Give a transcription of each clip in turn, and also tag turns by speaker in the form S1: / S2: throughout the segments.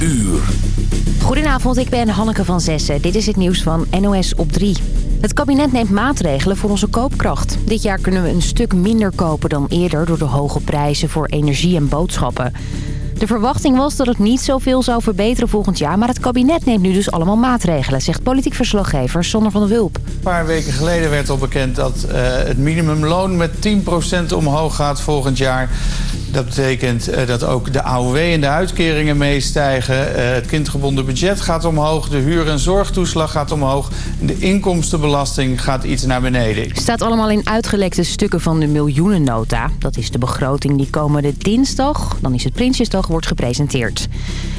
S1: uur.
S2: Goedenavond, ik ben Hanneke van Zessen. Dit is het nieuws van NOS op 3. Het kabinet neemt maatregelen voor onze koopkracht. Dit jaar kunnen we een stuk minder kopen dan eerder... door de hoge prijzen voor energie en boodschappen. De verwachting was dat het niet zoveel zou verbeteren volgend jaar... maar het kabinet neemt nu dus allemaal maatregelen... zegt politiek verslaggever Sander van der Wulp.
S3: Een paar weken geleden werd al bekend dat uh, het minimumloon met 10% omhoog gaat volgend jaar. Dat betekent uh, dat ook de AOW en de uitkeringen meestijgen. Uh, het kindgebonden budget gaat omhoog. De huur- en zorgtoeslag gaat omhoog. De inkomstenbelasting gaat iets naar beneden.
S2: Staat allemaal in uitgelekte stukken van de miljoenennota. Dat is de begroting die komende dinsdag, dan is het Prinsjesdag, wordt gepresenteerd.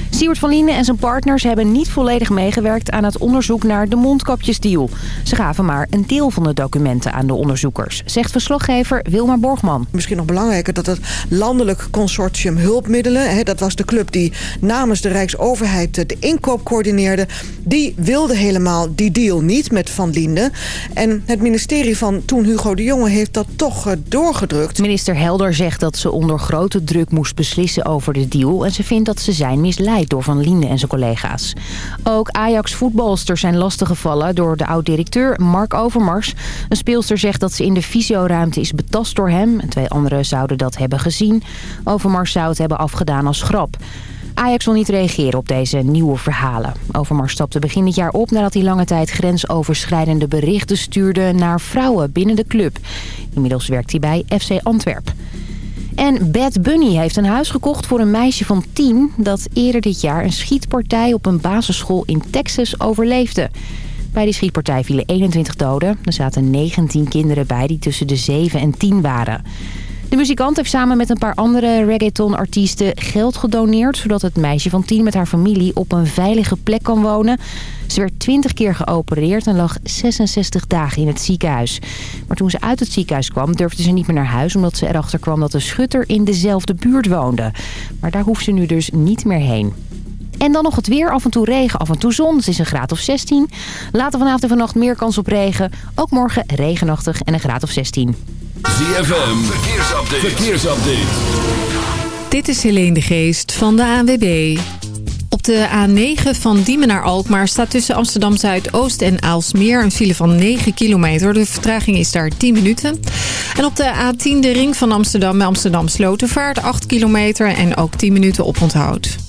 S2: Siewert van Lienen en zijn partners hebben niet volledig meegewerkt aan het onderzoek naar de mondkapjesdeal. Ze gaven maar een deel van de documenten aan de onderzoekers, zegt verslaggever Wilma Borgman.
S4: Misschien nog belangrijker dat het landelijk consortium hulpmiddelen, hè, dat was de club die namens de Rijksoverheid de inkoop coördineerde, die wilde helemaal die deal niet met Van Linden. En het ministerie van toen Hugo de Jonge heeft dat toch doorgedrukt.
S2: Minister Helder zegt dat ze onder grote druk moest beslissen over de deal en ze vindt dat ze zijn misleid door Van Linden en zijn collega's. Ook Ajax-voetbalsters zijn lastiggevallen door de oud-directeur Mark Overmars. Een speelster zegt dat ze in de fysioruimte is betast door hem. Twee anderen zouden dat hebben gezien. Overmars zou het hebben afgedaan als grap. Ajax wil niet reageren op deze nieuwe verhalen. Overmars stapte begin dit jaar op nadat hij lange tijd grensoverschrijdende berichten stuurde naar vrouwen binnen de club. Inmiddels werkt hij bij FC Antwerp. En Bad Bunny heeft een huis gekocht voor een meisje van 10... dat eerder dit jaar een schietpartij op een basisschool in Texas overleefde. Bij die schietpartij vielen 21 doden. Er zaten 19 kinderen bij die tussen de 7 en 10 waren. De muzikant heeft samen met een paar andere reggaeton-artiesten geld gedoneerd... zodat het meisje van 10 met haar familie op een veilige plek kan wonen. Ze werd 20 keer geopereerd en lag 66 dagen in het ziekenhuis. Maar toen ze uit het ziekenhuis kwam durfde ze niet meer naar huis... omdat ze erachter kwam dat de schutter in dezelfde buurt woonde. Maar daar hoeft ze nu dus niet meer heen. En dan nog het weer. Af en toe regen, af en toe zon. Het is een graad of 16. Later vanavond en vannacht meer kans op regen. Ook morgen regenachtig en een graad of 16.
S1: ZFM, verkeersupdate. verkeersupdate.
S5: Dit is Helene de Geest van de ANWB. Op de A9 van Diemen naar Alkmaar staat tussen Amsterdam Zuidoost en Aalsmeer een file van 9 kilometer. De vertraging is daar 10 minuten. En op de A10 de ring van Amsterdam bij Amsterdam Slotervaart 8 kilometer en ook 10 minuten oponthoud.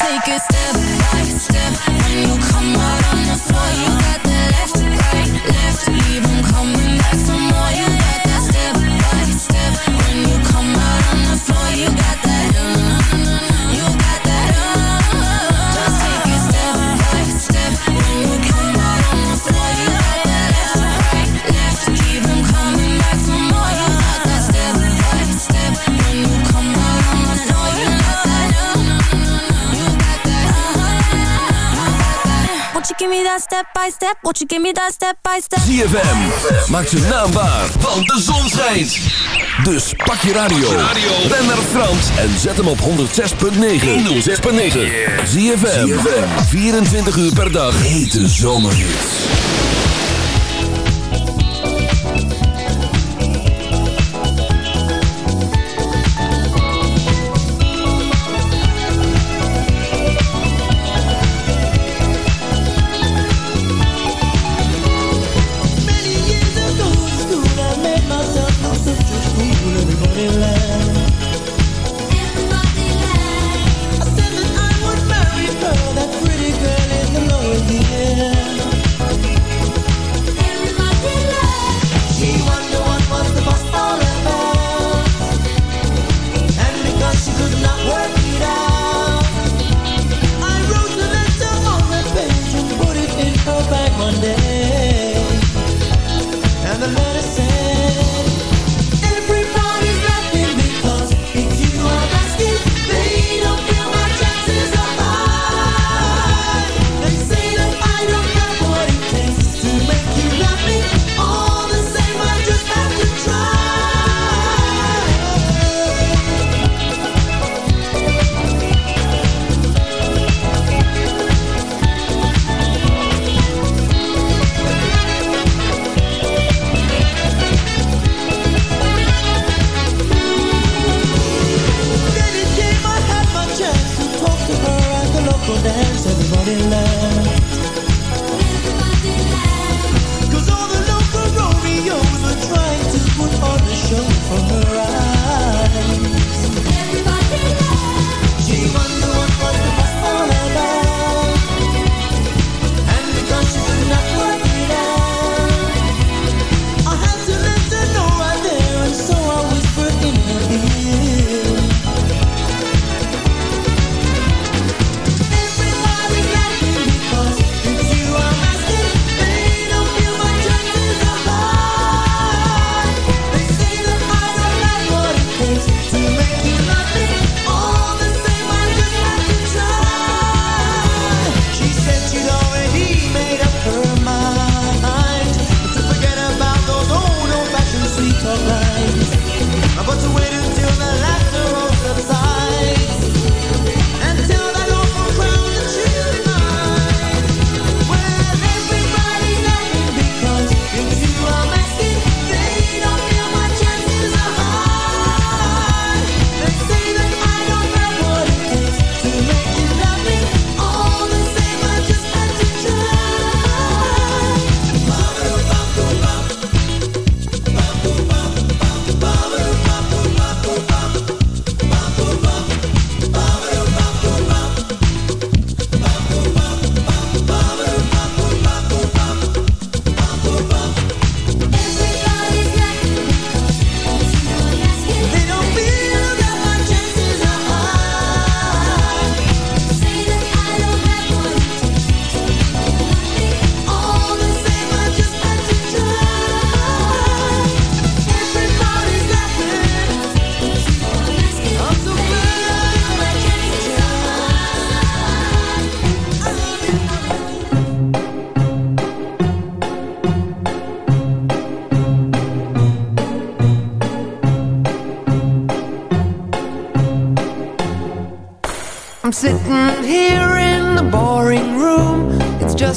S6: take a step step. Won't you give step by step?
S1: ZFM, maak ze naambaar, want de zon schijnt. Dus pak je radio, ben naar Frans en zet hem op 106.9. 106.9. ZFM, 24 uur per dag. Hete zomerhits.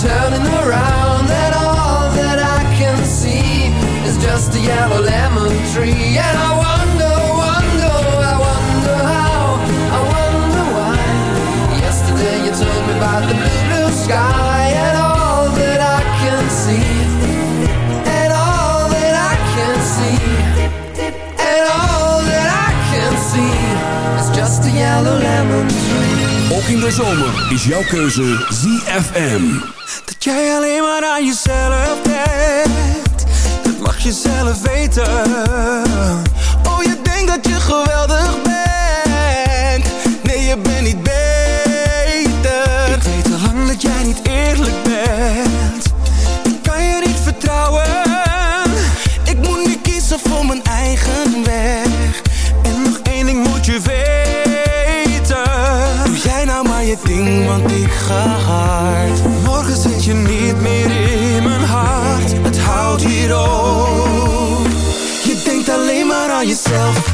S7: Turning, around. And all that I can see is just a yellow lemon tree. And I wonder, wonder, I wonder how, I wonder why. Yesterday you told me about the blue, blue sky. And all that I can see. And all that I can see. And all that I can see is just a yellow lemon tree.
S1: Ook in de zomer is jouw keuze ZFM.
S8: Jezelf denkt Dat mag je zelf weten. Oh, je denkt dat je geweldig yourself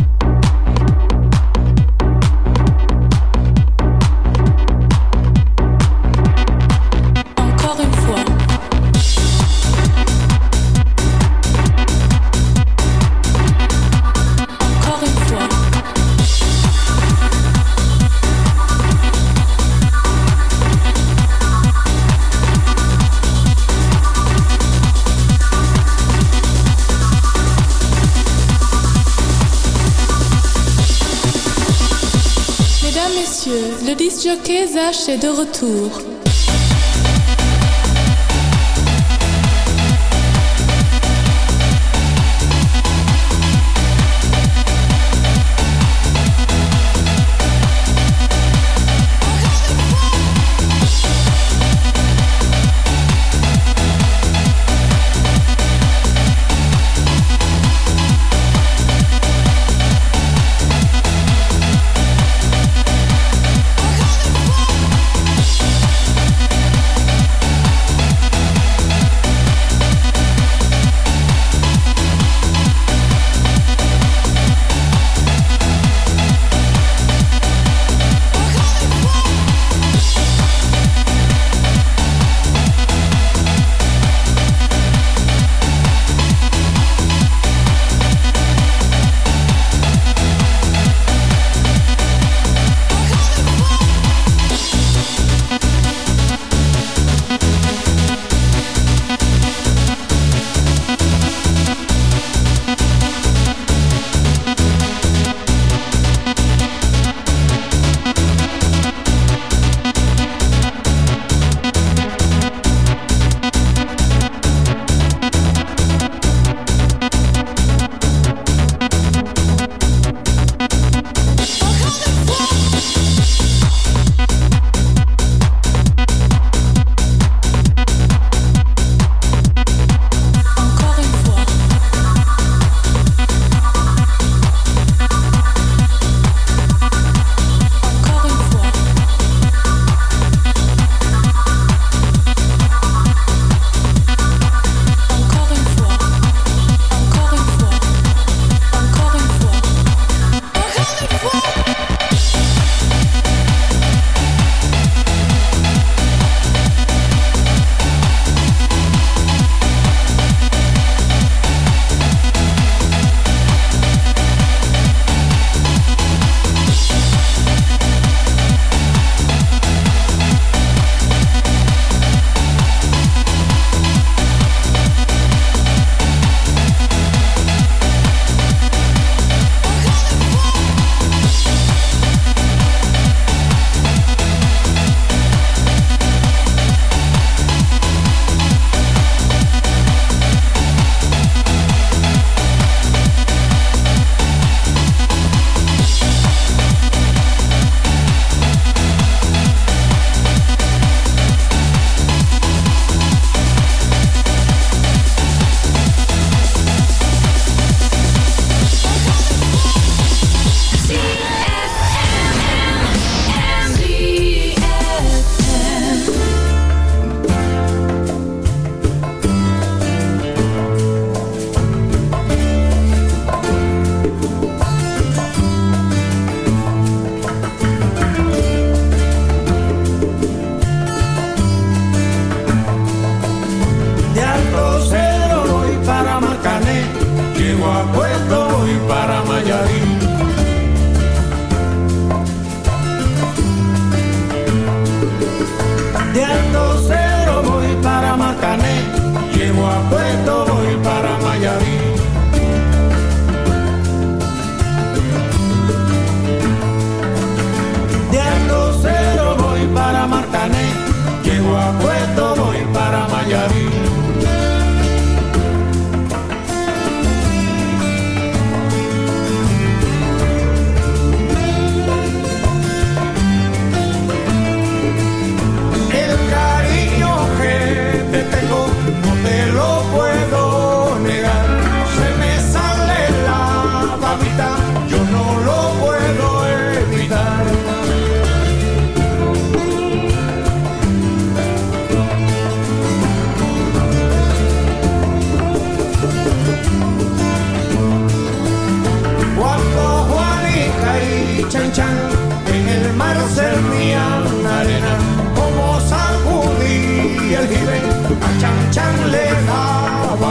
S9: Zach est de retour.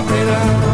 S1: opera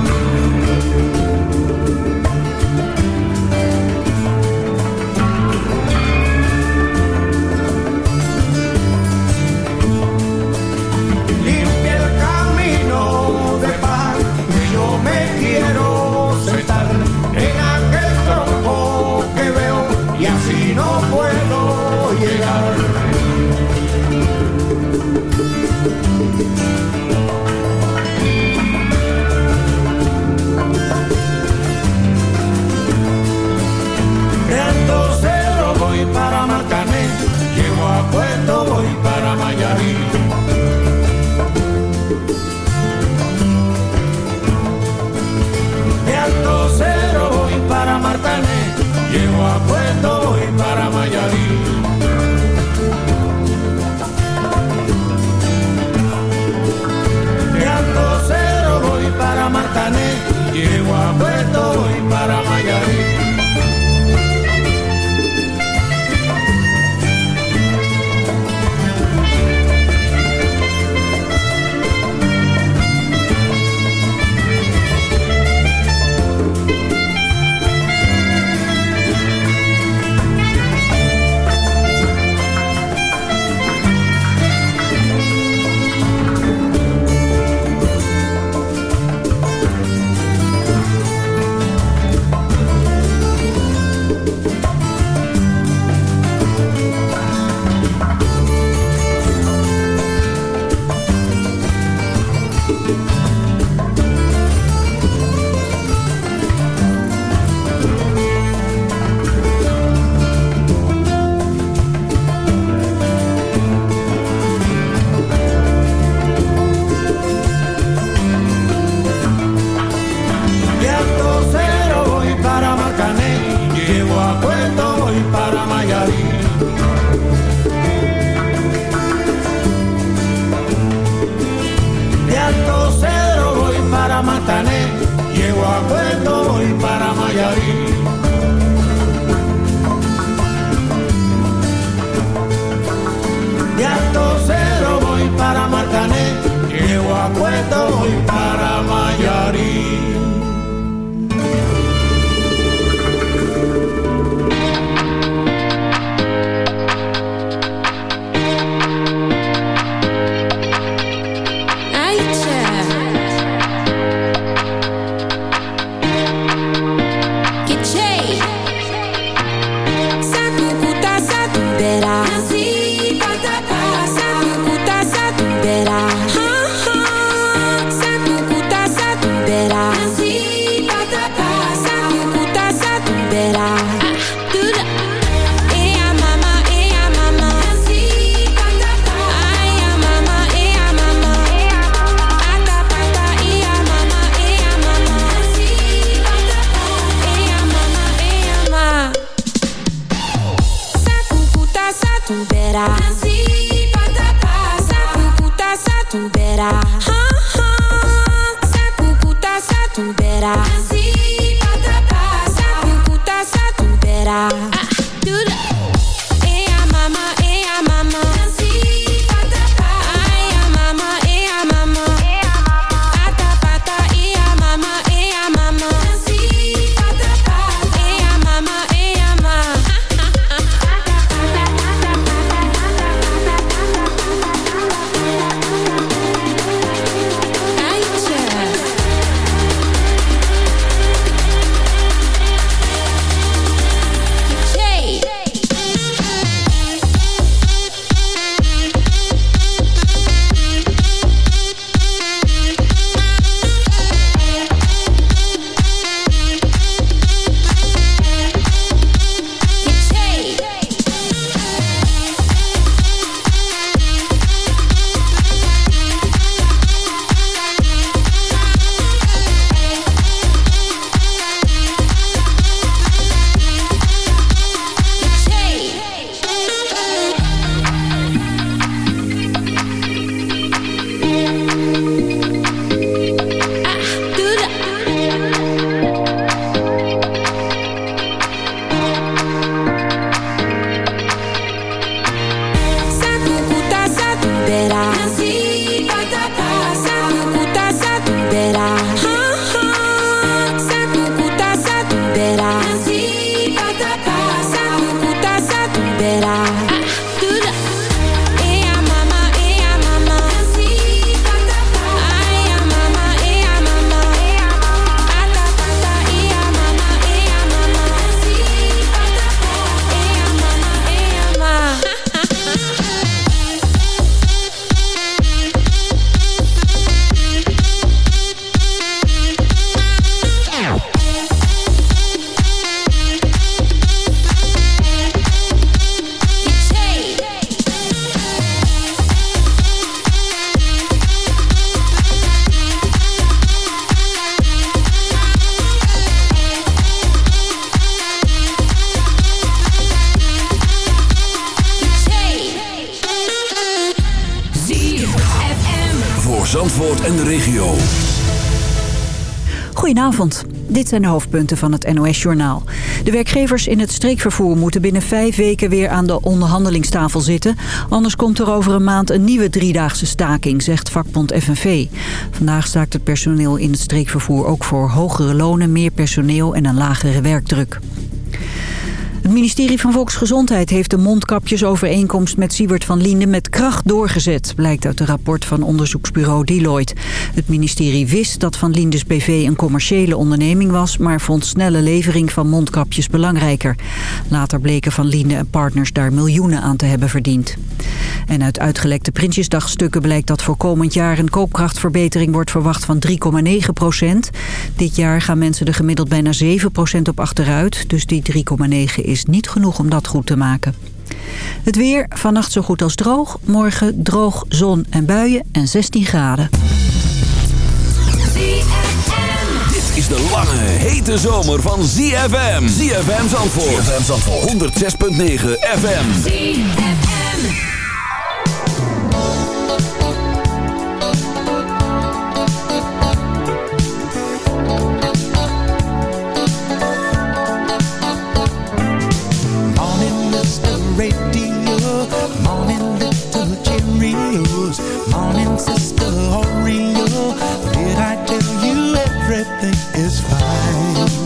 S10: Goedenavond. Dit zijn de hoofdpunten van het NOS-journaal. De werkgevers in het streekvervoer moeten binnen vijf weken weer aan de onderhandelingstafel zitten. Anders komt er over een maand een nieuwe driedaagse staking, zegt vakbond FNV. Vandaag staakt het personeel in het streekvervoer ook voor hogere lonen, meer personeel en een lagere werkdruk. Het ministerie van Volksgezondheid heeft de mondkapjesovereenkomst met Siebert van Liende met kracht doorgezet, blijkt uit een rapport van onderzoeksbureau Deloitte. Het ministerie wist dat Van Liendes BV een commerciële onderneming was, maar vond snelle levering van mondkapjes belangrijker. Later bleken Van Liende en partners daar miljoenen aan te hebben verdiend. En uit uitgelekte Prinsjesdagstukken blijkt dat voor komend jaar een koopkrachtverbetering wordt verwacht van 3,9 procent. Dit jaar gaan mensen er gemiddeld bijna 7 procent op achteruit, dus die 3,9 is niet genoeg om dat goed te maken. Het weer, vannacht zo goed als droog. Morgen droog, zon en buien en 16 graden.
S1: Dit is de lange, hete zomer van ZFM. ZFM Zandvoort. ZFM Zandvoort. 106.9 FM.
S11: Did I tell you everything is fine?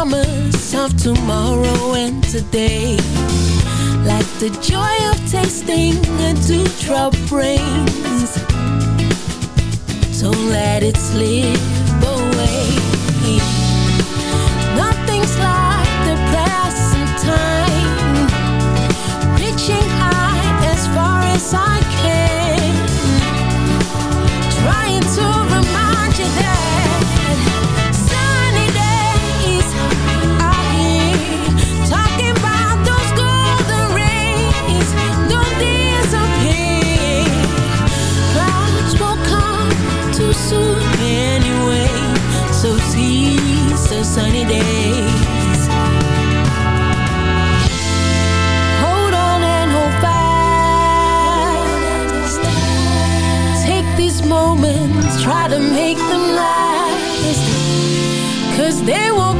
S12: promise of tomorrow and today. Like the joy of tasting a dewdrop brings Don't let it slip away. Nothing's like try to make them last Cause they won't.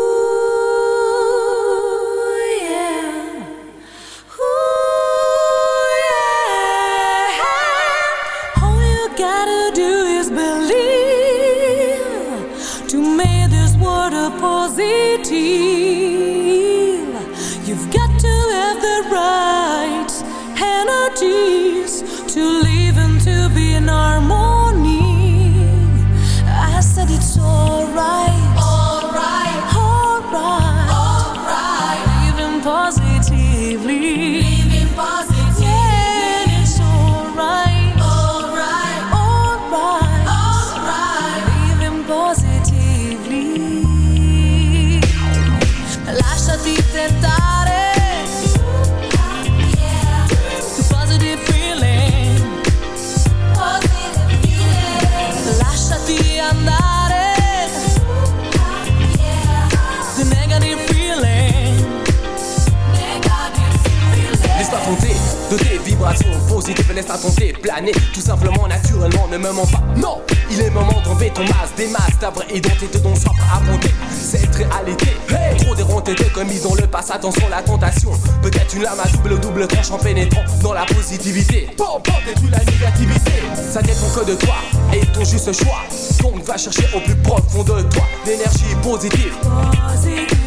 S13: De commis dans le passé, attention la tentation. Peut-être une lame à double double tranche en pénétrant dans la positivité. Bon, bon, détruis la négativité. Ça dépend que de toi et ton juste choix. Donc va chercher au plus profond de toi l'énergie positive.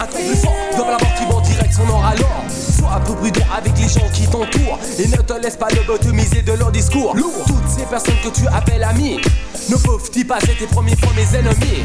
S13: Un truc plus fort, dans la mort qui va en direct son or alors. Sois un peu prudent avec les gens qui t'entourent et ne te laisse pas lobotomiser de leur discours. Toutes ces personnes que tu appelles amis ne peuvent-ils pas être tes premiers fois mes ennemis?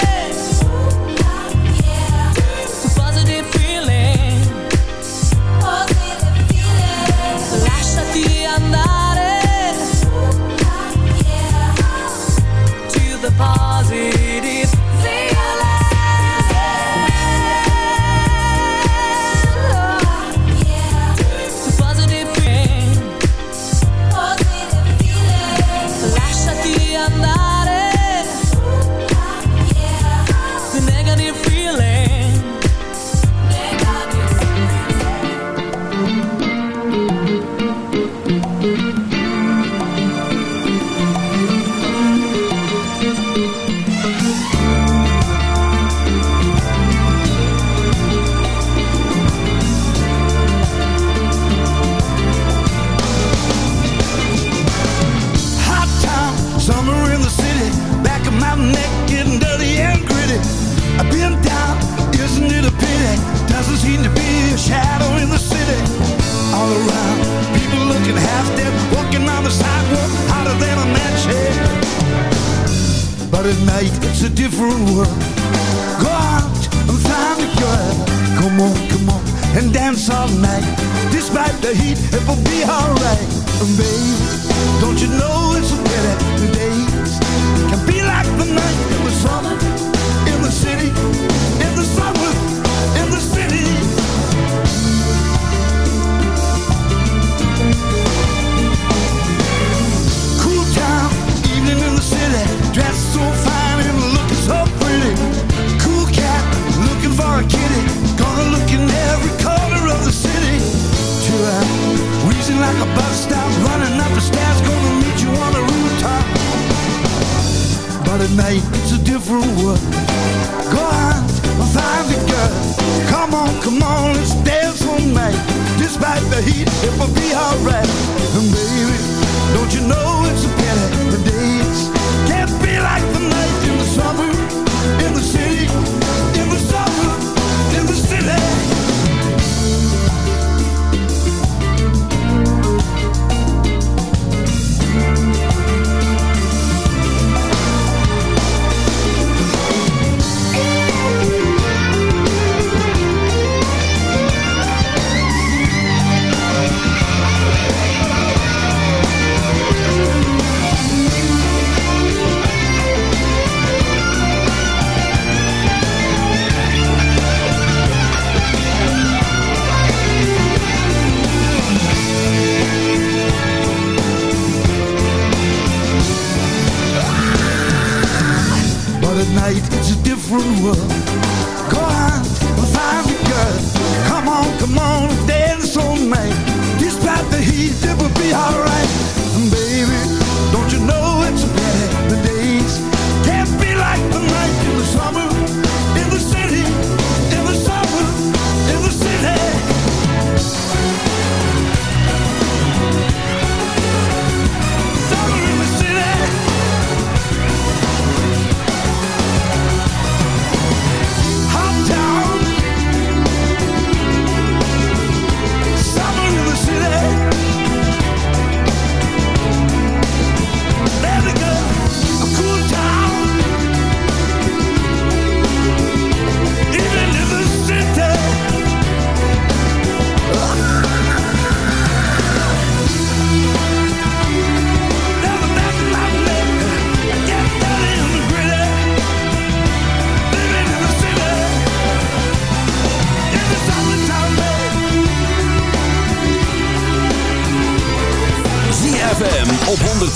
S14: Go on, find a girl. Come on, come on,
S11: let's dance all night. Despite the heat, it will be alright. And baby, don't you know it's a pity the days can't be like the in the summer in the city. night, it's a different world. Go on and find a girl. Come on, come on, dance all night. Despite the heat, it will be alright. Baby,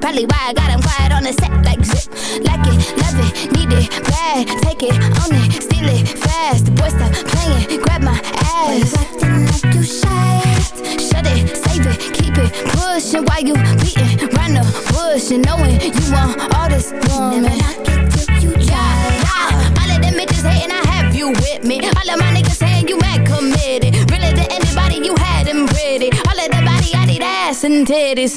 S15: Probably why I got him quiet on the set like zip. Like it, love it, need it, bad. Take it, own it, steal it, fast. The boy stop playing, grab my ass.
S16: acting like you shy.
S15: Shut it, save it, keep it, pushing. Why you beating round the bush and knowing you want all this woman? and titties.